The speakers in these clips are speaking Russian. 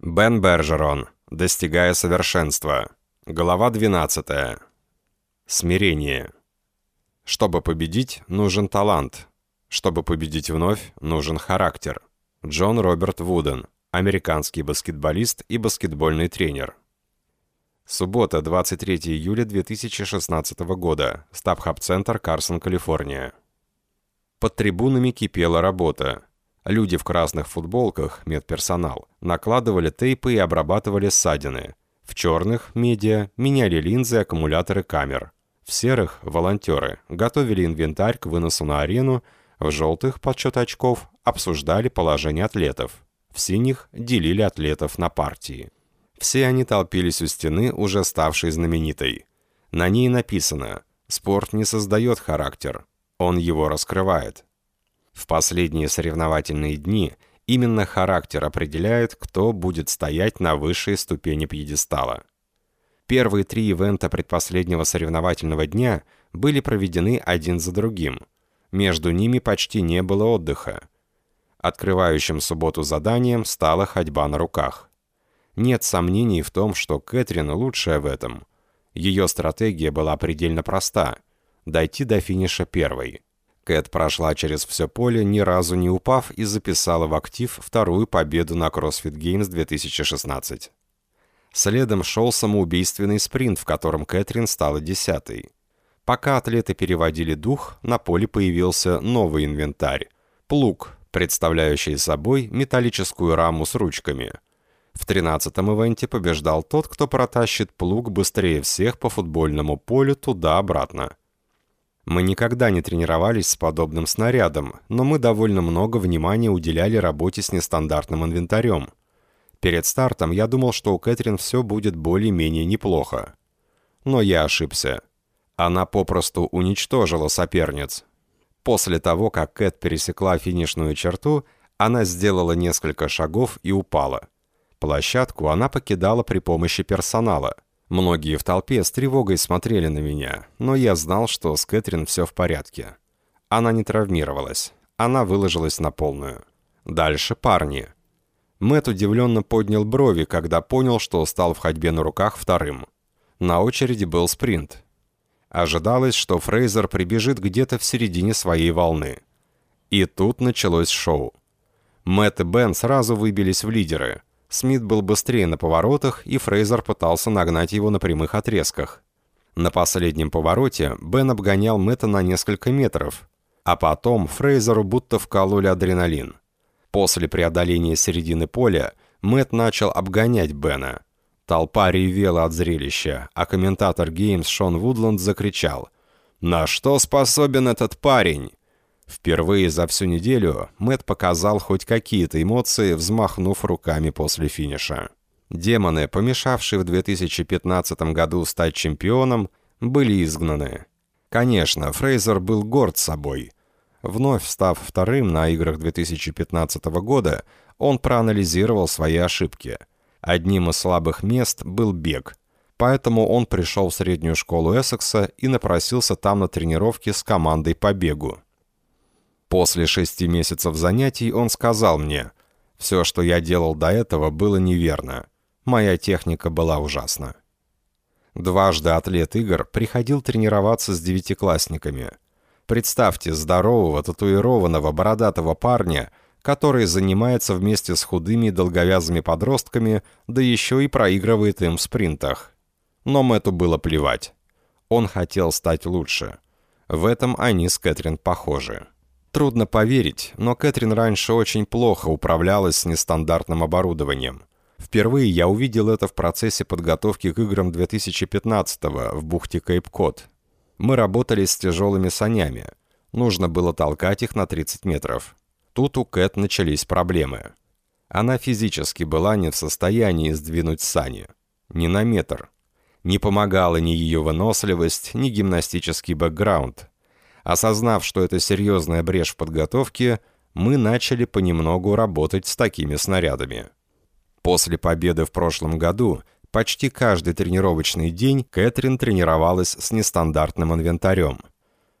Бен Бержерон. Достигая совершенства. Глава 12. Смирение. Чтобы победить, нужен талант. Чтобы победить вновь, нужен характер. Джон Роберт Вуден. Американский баскетболист и баскетбольный тренер. Суббота, 23 июля 2016 года. Стабхаб-центр, Карсон, Калифорния. Под трибунами кипела работа. Люди в красных футболках, медперсонал, накладывали тейпы и обрабатывали ссадины. В черных, медиа, меняли линзы, аккумуляторы камер. В серых – волонтеры, готовили инвентарь к выносу на арену, в желтых – подсчет очков, обсуждали положение атлетов. В синих – делили атлетов на партии. Все они толпились у стены, уже ставшей знаменитой. На ней написано «Спорт не создает характер, он его раскрывает». В последние соревновательные дни именно характер определяет, кто будет стоять на высшей ступени пьедестала. Первые три ивента предпоследнего соревновательного дня были проведены один за другим. Между ними почти не было отдыха. Открывающим субботу заданием стала ходьба на руках. Нет сомнений в том, что Кэтрин лучшая в этом. Ее стратегия была предельно проста – дойти до финиша первой – Кэт прошла через все поле, ни разу не упав, и записала в актив вторую победу на CrossFit Games 2016. Следом шел самоубийственный спринт, в котором Кэтрин стала десятой. Пока атлеты переводили дух, на поле появился новый инвентарь – плуг, представляющий собой металлическую раму с ручками. В 13-м ивенте побеждал тот, кто протащит плуг быстрее всех по футбольному полю туда-обратно. Мы никогда не тренировались с подобным снарядом, но мы довольно много внимания уделяли работе с нестандартным инвентарем. Перед стартом я думал, что у Кэтрин все будет более-менее неплохо. Но я ошибся. Она попросту уничтожила соперниц. После того, как Кэт пересекла финишную черту, она сделала несколько шагов и упала. Площадку она покидала при помощи персонала – Многие в толпе с тревогой смотрели на меня, но я знал, что с Кэтрин все в порядке. Она не травмировалась. Она выложилась на полную. Дальше парни. Мэт удивленно поднял брови, когда понял, что стал в ходьбе на руках вторым. На очереди был спринт. Ожидалось, что Фрейзер прибежит где-то в середине своей волны. И тут началось шоу. Мэтт и Бен сразу выбились в лидеры. Смит был быстрее на поворотах, и Фрейзер пытался нагнать его на прямых отрезках. На последнем повороте Бен обгонял Мэтта на несколько метров, а потом Фрейзеру будто вкололи адреналин. После преодоления середины поля Мэтт начал обгонять Бена. Толпа ревела от зрелища, а комментатор Геймс Шон Вудланд закричал «На что способен этот парень?» Впервые за всю неделю Мэт показал хоть какие-то эмоции, взмахнув руками после финиша. Демоны, помешавшие в 2015 году стать чемпионом, были изгнаны. Конечно, Фрейзер был горд собой. Вновь став вторым на играх 2015 года, он проанализировал свои ошибки. Одним из слабых мест был бег, поэтому он пришел в среднюю школу Эссекса и напросился там на тренировки с командой по бегу. После шести месяцев занятий он сказал мне, «Все, что я делал до этого, было неверно. Моя техника была ужасна». Дважды атлет Игорь приходил тренироваться с девятиклассниками. Представьте здорового, татуированного, бородатого парня, который занимается вместе с худыми и долговязыми подростками, да еще и проигрывает им в спринтах. Но Мэтту было плевать. Он хотел стать лучше. В этом они с Кэтрин похожи. Трудно поверить, но Кэтрин раньше очень плохо управлялась с нестандартным оборудованием. Впервые я увидел это в процессе подготовки к играм 2015-го в бухте Кейп-Кот. Мы работали с тяжелыми санями. Нужно было толкать их на 30 метров. Тут у Кэт начались проблемы. Она физически была не в состоянии сдвинуть сани. Ни на метр. Не помогала ни ее выносливость, ни гимнастический бэкграунд. Осознав, что это серьезная брешь в подготовке, мы начали понемногу работать с такими снарядами. После победы в прошлом году почти каждый тренировочный день Кэтрин тренировалась с нестандартным инвентарем.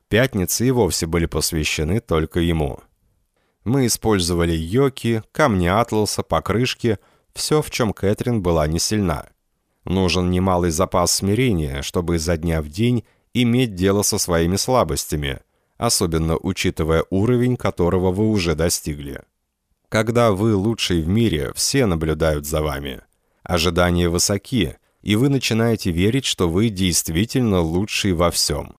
Пятницы и вовсе были посвящены только ему. Мы использовали йоки, камни атласа, покрышки, Все, в чем Кэтрин была не сильна. Нужен немалый запас смирения, чтобы изо дня в день иметь дело со своими слабостями, особенно учитывая уровень, которого вы уже достигли. Когда вы лучший в мире, все наблюдают за вами. Ожидания высоки, и вы начинаете верить, что вы действительно лучший во всем.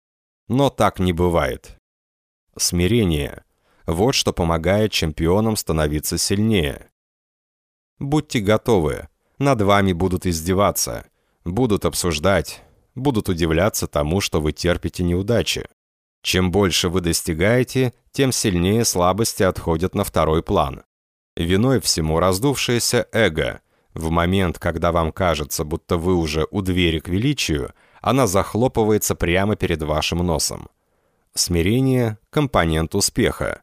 Но так не бывает. Смирение – вот что помогает чемпионам становиться сильнее. Будьте готовы, над вами будут издеваться, будут обсуждать, будут удивляться тому, что вы терпите неудачи. Чем больше вы достигаете, тем сильнее слабости отходят на второй план. Виной всему раздувшееся эго. В момент, когда вам кажется, будто вы уже у двери к величию, она захлопывается прямо перед вашим носом. Смирение – компонент успеха.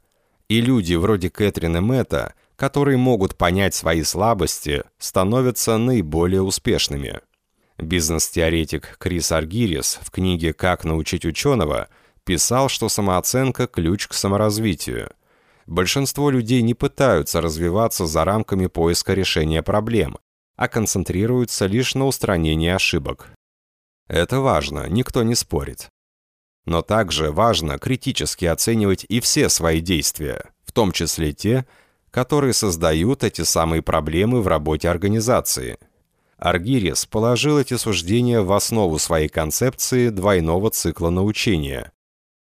И люди вроде Кэтрин и Мэтта, которые могут понять свои слабости, становятся наиболее успешными. Бизнес-теоретик Крис Аргирис в книге «Как научить ученого» писал, что самооценка – ключ к саморазвитию. Большинство людей не пытаются развиваться за рамками поиска решения проблем, а концентрируются лишь на устранении ошибок. Это важно, никто не спорит. Но также важно критически оценивать и все свои действия, в том числе те, которые создают эти самые проблемы в работе организации – Аргирис положил эти суждения в основу своей концепции двойного цикла научения.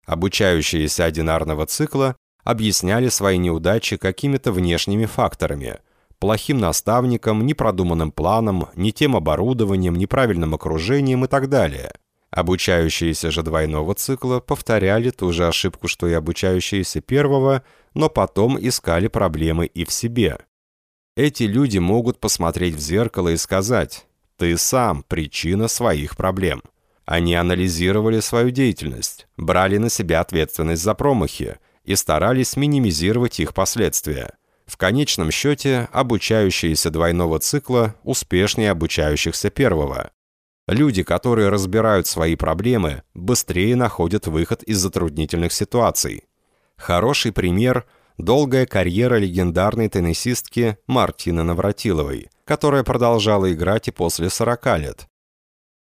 Обучающиеся одинарного цикла объясняли свои неудачи какими-то внешними факторами – плохим наставником, непродуманным планом, не тем оборудованием, неправильным окружением и так далее. Обучающиеся же двойного цикла повторяли ту же ошибку, что и обучающиеся первого, но потом искали проблемы и в себе – эти люди могут посмотреть в зеркало и сказать «ты сам причина своих проблем». Они анализировали свою деятельность, брали на себя ответственность за промахи и старались минимизировать их последствия. В конечном счете, обучающиеся двойного цикла успешнее обучающихся первого. Люди, которые разбирают свои проблемы, быстрее находят выход из затруднительных ситуаций. Хороший пример – долгая карьера легендарной теннисистки Мартины Навратиловой, которая продолжала играть и после 40 лет.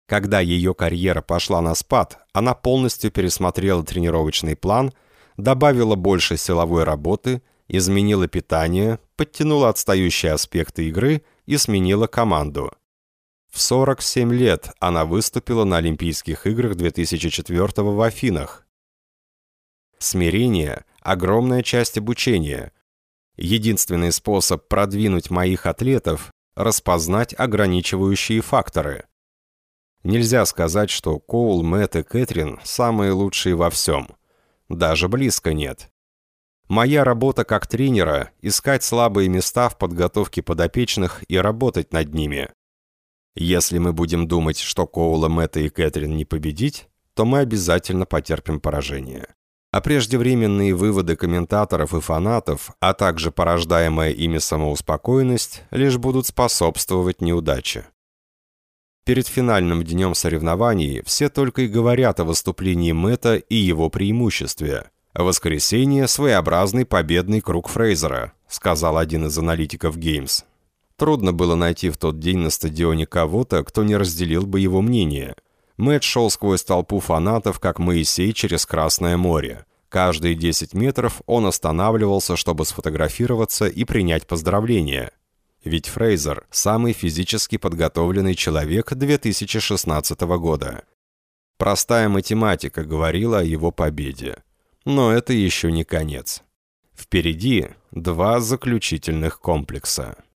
Когда ее карьера пошла на спад, она полностью пересмотрела тренировочный план, добавила больше силовой работы, изменила питание, подтянула отстающие аспекты игры и сменила команду. В 47 лет она выступила на Олимпийских играх 2004 в Афинах. Смирение – огромная часть обучения. Единственный способ продвинуть моих атлетов – распознать ограничивающие факторы. Нельзя сказать, что Коул, Мэтт и Кэтрин самые лучшие во всем. Даже близко нет. Моя работа как тренера – искать слабые места в подготовке подопечных и работать над ними. Если мы будем думать, что Коула, Мэтта и Кэтрин не победить, то мы обязательно потерпим поражение а преждевременные выводы комментаторов и фанатов, а также порождаемая ими самоуспокоенность, лишь будут способствовать неудаче. Перед финальным днем соревнований все только и говорят о выступлении Мэтта и его преимуществе. «Воскресенье – своеобразный победный круг Фрейзера», сказал один из аналитиков Games. Трудно было найти в тот день на стадионе кого-то, кто не разделил бы его мнение – Мэтт шел сквозь толпу фанатов, как Моисей через Красное море. Каждые 10 метров он останавливался, чтобы сфотографироваться и принять поздравления. Ведь Фрейзер – самый физически подготовленный человек 2016 года. Простая математика говорила о его победе. Но это еще не конец. Впереди два заключительных комплекса.